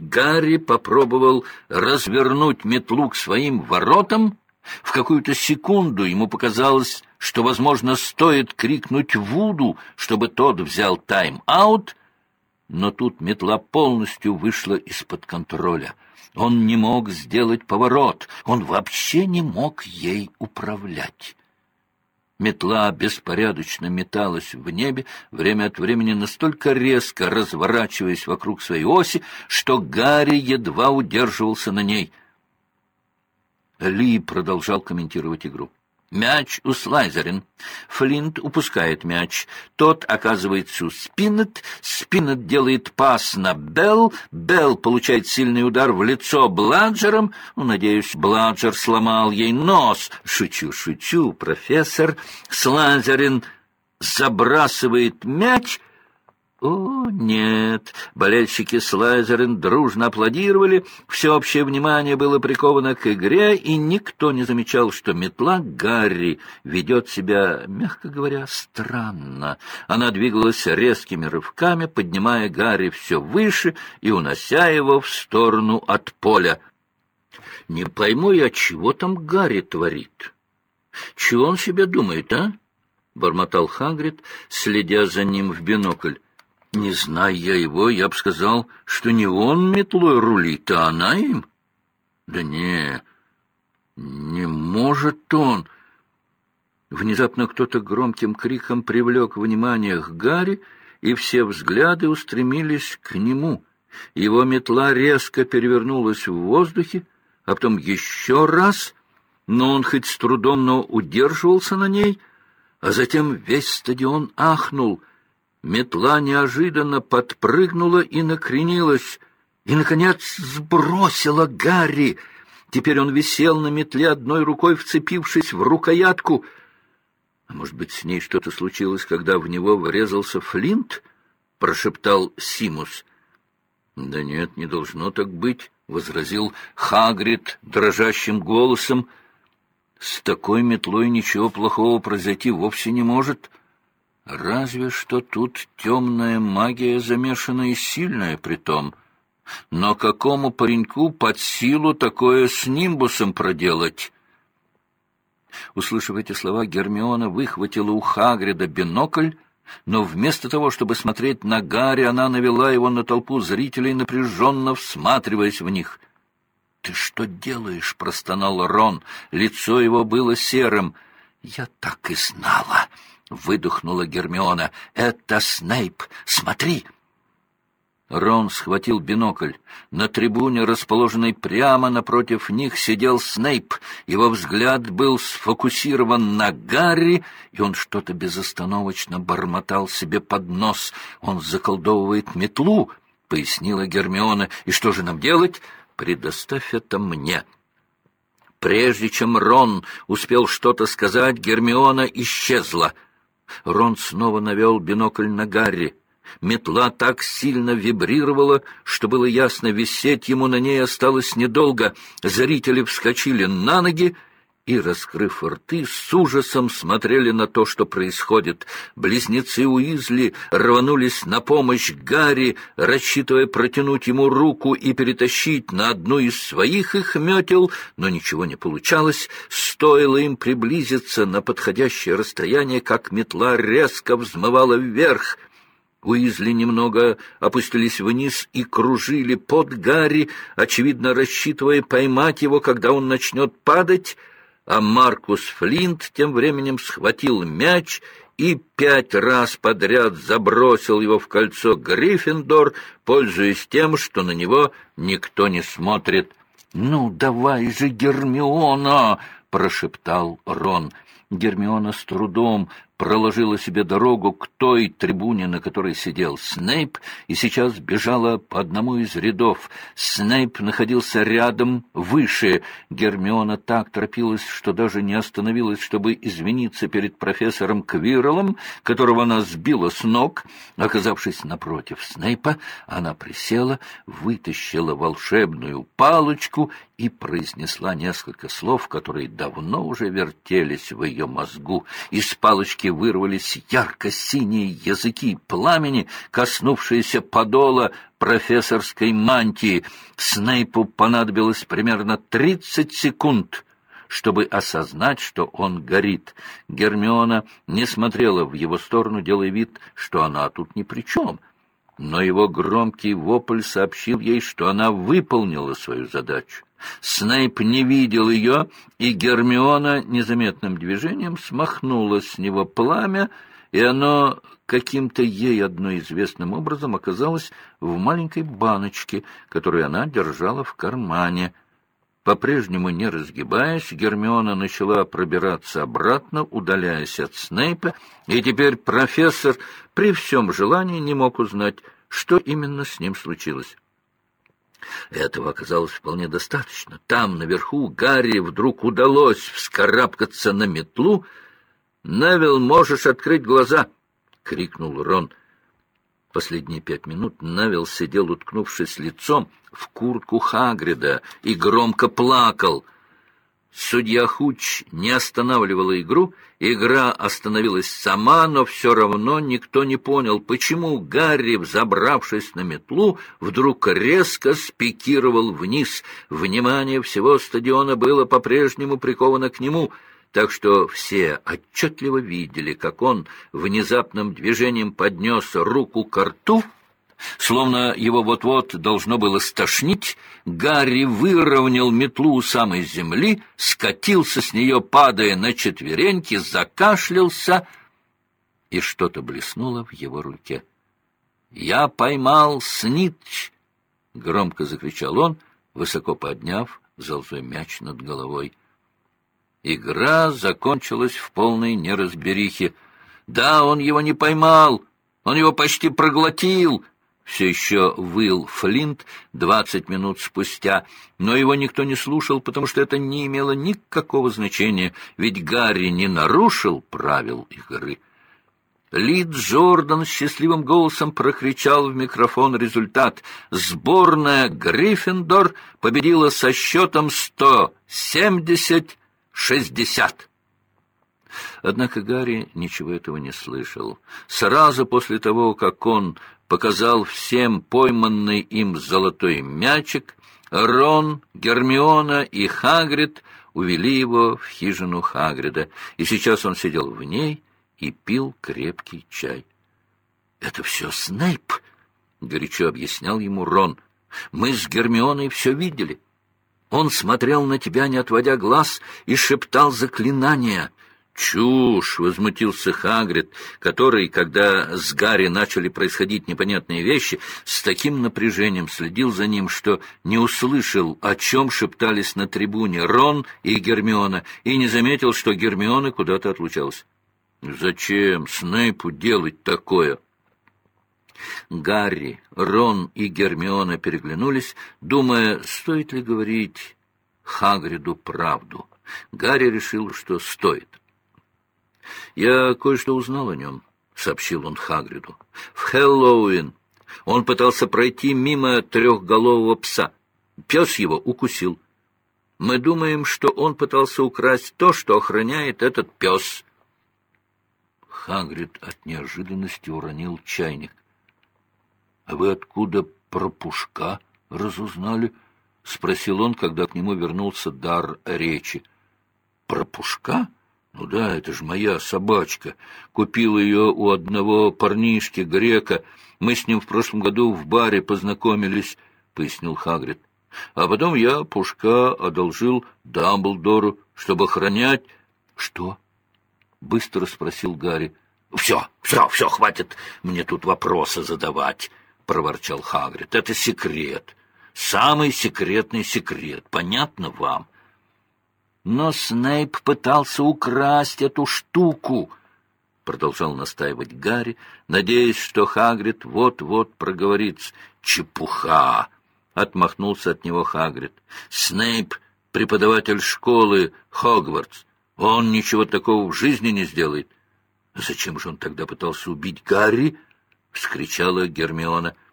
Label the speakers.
Speaker 1: Гарри попробовал развернуть метлу к своим воротам. В какую-то секунду ему показалось, что, возможно, стоит крикнуть Вуду, чтобы тот взял тайм-аут, но тут метла полностью вышла из-под контроля. Он не мог сделать поворот, он вообще не мог ей управлять. Метла беспорядочно металась в небе, время от времени настолько резко разворачиваясь вокруг своей оси, что Гарри едва удерживался на ней. Ли продолжал комментировать игру. Мяч у Слайзерин. Флинт упускает мяч. Тот оказывается у Спиннет. Спиннет делает пас на Белл. Белл получает сильный удар в лицо Бладжером. Ну, надеюсь, Бладжер сломал ей нос. Шучу, шучу, профессор. Слайзерин забрасывает мяч — о, нет! Болельщики Слайзерин дружно аплодировали, всеобщее внимание было приковано к игре, и никто не замечал, что метла Гарри ведет себя, мягко говоря, странно. Она двигалась резкими рывками, поднимая Гарри все выше и унося его в сторону от поля. Не пойму я, чего там Гарри творит. Чего он себе думает, а? — бормотал Хагрид, следя за ним в бинокль. Не зная я его, я бы сказал, что не он метлой рулит, а она им. Да не, не может он. Внезапно кто-то громким криком привлек внимание к Гарри, и все взгляды устремились к нему. Его метла резко перевернулась в воздухе, а потом еще раз, но он хоть с трудом, но удерживался на ней, а затем весь стадион ахнул — Метла неожиданно подпрыгнула и накренилась, и, наконец, сбросила Гарри. Теперь он висел на метле одной рукой, вцепившись в рукоятку. А может быть, с ней что-то случилось, когда в него врезался Флинт? — прошептал Симус. — Да нет, не должно так быть, — возразил Хагрид дрожащим голосом. — С такой метлой ничего плохого произойти вовсе не может. — Разве что тут темная магия замешана и сильная притом. Но какому пареньку под силу такое с нимбусом проделать? Услышав эти слова, Гермиона выхватила у Хагрида бинокль, но вместо того, чтобы смотреть на Гарри, она навела его на толпу зрителей, напряженно всматриваясь в них. «Ты что делаешь?» — простонал Рон. Лицо его было серым. «Я так и знала!» — выдохнула Гермиона. «Это Снейп! Смотри!» Рон схватил бинокль. На трибуне, расположенной прямо напротив них, сидел Снейп. Его взгляд был сфокусирован на Гарри, и он что-то безостановочно бормотал себе под нос. «Он заколдовывает метлу», — пояснила Гермиона. «И что же нам делать? Предоставь это мне». Прежде чем Рон успел что-то сказать, Гермиона исчезла — Рон снова навел бинокль на Гарри. Метла так сильно вибрировала, что было ясно, висеть ему на ней осталось недолго. Зрители вскочили на ноги и, раскрыв рты, с ужасом смотрели на то, что происходит. Близнецы Уизли рванулись на помощь Гарри, рассчитывая протянуть ему руку и перетащить на одну из своих их метел, но ничего не получалось. Стоило им приблизиться на подходящее расстояние, как метла резко взмывала вверх — Уизли немного опустились вниз и кружили под Гарри, очевидно рассчитывая поймать его, когда он начнет падать, а Маркус Флинт тем временем схватил мяч и пять раз подряд забросил его в кольцо Гриффиндор, пользуясь тем, что на него никто не смотрит. «Ну, давай же, Гермиона!» — прошептал Рон. Гермиона с трудом проложила себе дорогу к той трибуне, на которой сидел Снейп, и сейчас бежала по одному из рядов. Снейп находился рядом, выше. Гермиона так торопилась, что даже не остановилась, чтобы извиниться перед профессором Квирлом, которого она сбила с ног. Оказавшись напротив Снейпа, она присела, вытащила волшебную палочку и произнесла несколько слов, которые давно уже вертелись в ее мозгу. Из палочки вырвались ярко-синие языки пламени, коснувшиеся подола профессорской мантии. Снейпу понадобилось примерно тридцать секунд, чтобы осознать, что он горит. Гермиона не смотрела в его сторону, делая вид, что она тут ни при чем — но его громкий вопль сообщил ей, что она выполнила свою задачу. Снейп не видел ее, и Гермиона незаметным движением смахнула с него пламя, и оно каким-то ей одно известным образом оказалось в маленькой баночке, которую она держала в кармане. По-прежнему не разгибаясь, Гермиона начала пробираться обратно, удаляясь от Снейпа, и теперь профессор при всем желании не мог узнать, что именно с ним случилось. Этого оказалось вполне достаточно. Там, наверху, Гарри вдруг удалось вскарабкаться на метлу. «Невил, можешь открыть глаза!» — крикнул Рон. Последние пять минут Навил сидел, уткнувшись лицом в куртку Хагрида, и громко плакал — Судья Хуч не останавливала игру, игра остановилась сама, но все равно никто не понял, почему Гарри, взобравшись на метлу, вдруг резко спикировал вниз. Внимание всего стадиона было по-прежнему приковано к нему, так что все отчетливо видели, как он внезапным движением поднес руку к рту — Словно его вот-вот должно было стошнить, Гарри выровнял метлу у самой земли, скатился с нее, падая на четвереньки, закашлялся, и что-то блеснуло в его руке. «Я поймал снитч!» — громко закричал он, высоко подняв золотой мяч над головой. Игра закончилась в полной неразберихе. Да, он его не поймал, он его почти проглотил, все еще выл Флинт двадцать минут спустя, но его никто не слушал, потому что это не имело никакого значения, ведь Гарри не нарушил правил игры. Ли Джордан счастливым голосом прокричал в микрофон результат. Сборная Гриффиндор победила со счетом сто семьдесят шестьдесят. Однако Гарри ничего этого не слышал. Сразу после того, как он показал всем пойманный им золотой мячик, Рон, Гермиона и Хагрид увели его в хижину Хагрида, и сейчас он сидел в ней и пил крепкий чай. — Это все Снейп, — горячо объяснял ему Рон. — Мы с Гермионой все видели. Он смотрел на тебя, не отводя глаз, и шептал заклинания. «Чушь!» — возмутился Хагрид, который, когда с Гарри начали происходить непонятные вещи, с таким напряжением следил за ним, что не услышал, о чем шептались на трибуне Рон и Гермиона, и не заметил, что Гермиона куда-то отлучалась. «Зачем Снейпу делать такое?» Гарри, Рон и Гермиона переглянулись, думая, стоит ли говорить Хагриду правду. Гарри решил, что стоит. «Я кое-что узнал о нем», — сообщил он Хагриду. «В Хэллоуин он пытался пройти мимо трехголового пса. Пес его укусил. Мы думаем, что он пытался украсть то, что охраняет этот пес». Хагрид от неожиданности уронил чайник. — вы откуда про Пушка разузнали? — спросил он, когда к нему вернулся дар речи. — Про Пушка? — ну да, это же моя собачка. Купил ее у одного парнишки, грека. Мы с ним в прошлом году в баре познакомились, — пояснил Хагрид. А потом я Пушка одолжил Дамблдору, чтобы охранять... — Что? — быстро спросил Гарри. — Все, все, все, хватит мне тут вопросы задавать, — проворчал Хагрид. — Это секрет. Самый секретный секрет. Понятно вам? — но Снейп пытался украсть эту штуку, — продолжал настаивать Гарри, надеясь, что Хагрид вот-вот проговорит. «Чепуха!» — отмахнулся от него Хагрид. «Снейп — преподаватель школы Хогвартс. Он ничего такого в жизни не сделает». «Зачем же он тогда пытался убить Гарри?» — вскричала Гермиона. —